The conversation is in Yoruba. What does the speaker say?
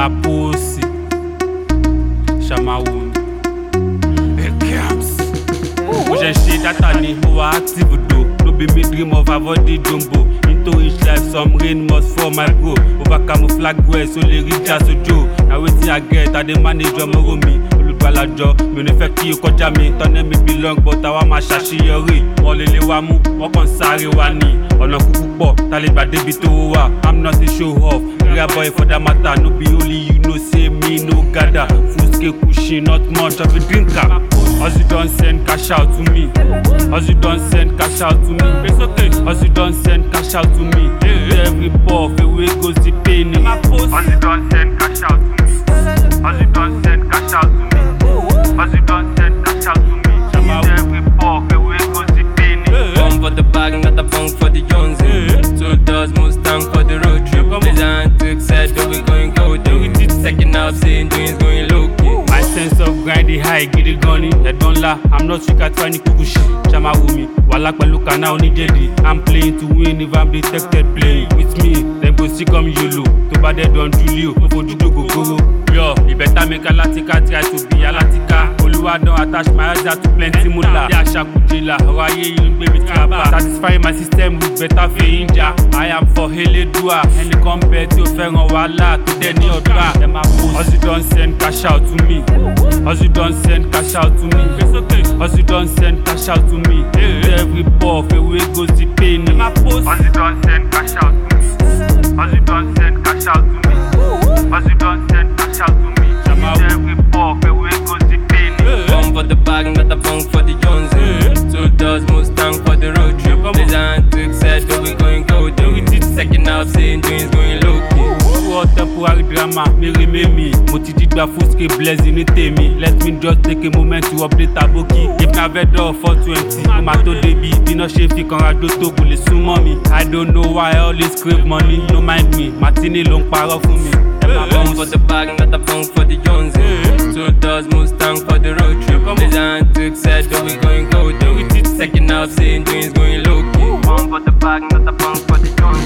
bapusi chamaume ekams ujenshita tani uwa active do no be me dream of avoiding jumbo into each life some rain must fall my bro over camouflage well so le reach out to joe na wetin i get i dey manage ọmọrọ mi olùgbàlàjọ mi ò ní fẹ́ kí o kọjá mi tọ́nẹ́ mi belong but àwa máa ṣàṣeyọrí wọn lè lé wa mú wọn kàn sáré wa ní ọ̀nà kúkú pọ̀ tá lè tó wà i'm not a show off career boy for that matter no be only you know say me no gather Fools get cushion not much of a drinker As you don't send cash out to me as you don't send cash out to me it's okay hustle don send cash out to me every ball the wey go see pain. ńlá i'm not sick at fine kúkú ṣe ṣàmà wù mí wàhálà pẹ̀lú kaná onídèdè i'm playing to win if i'm detected playing with me dem go see come yolo To bá dẹ̀ dán julio ó fojú dógógóró. yọ ìbẹ́ta mi ká láti ká tí a tó bí alátíká olúwadán attach my eyes to plenty mula. bí aṣàkùjìlà ọ̀rọ̀ ayé yìí ń gbé mi tí a bá. satisfy my system with better fèyí jà. i am for elédùà ẹnìkan bẹ tí ó fẹ́ràn wàhálà tó dẹ̀ ní ọ̀dọ́ à. ẹ máa post. ọ̀sìn send cash out to me. As you don't send cash out to me. It's okay. As you don't send cash out to me. Hey. To every puff, away eh, goes the pain. Eh. As you don't send cash out to me. As you don't send cash out to me. As you don't send cash out to me. To every puff, away eh, goes the pain. One for the bag, not a bong for the Jones. Two doors, Mustang for the road trip. Design to excel, we going gold. Second out, saying dreams going low. pour autant pour Harry Drama, Mary Mimi. Motiti da Fuske Blazing Temi. Let me just take a moment to update Aboki. If na vedo 420, Mato Debi, Bino Shefi, Conrado Togo, le sous mi. I don't know why all this crave money, no mind me. Martini long para for me. I'm bong for the bag, not a bong for the Jones. Two doors, Mustang for the road trip. and to said that we going go Second half, saying dreams going low key. for the bag, not a bong for the Jones.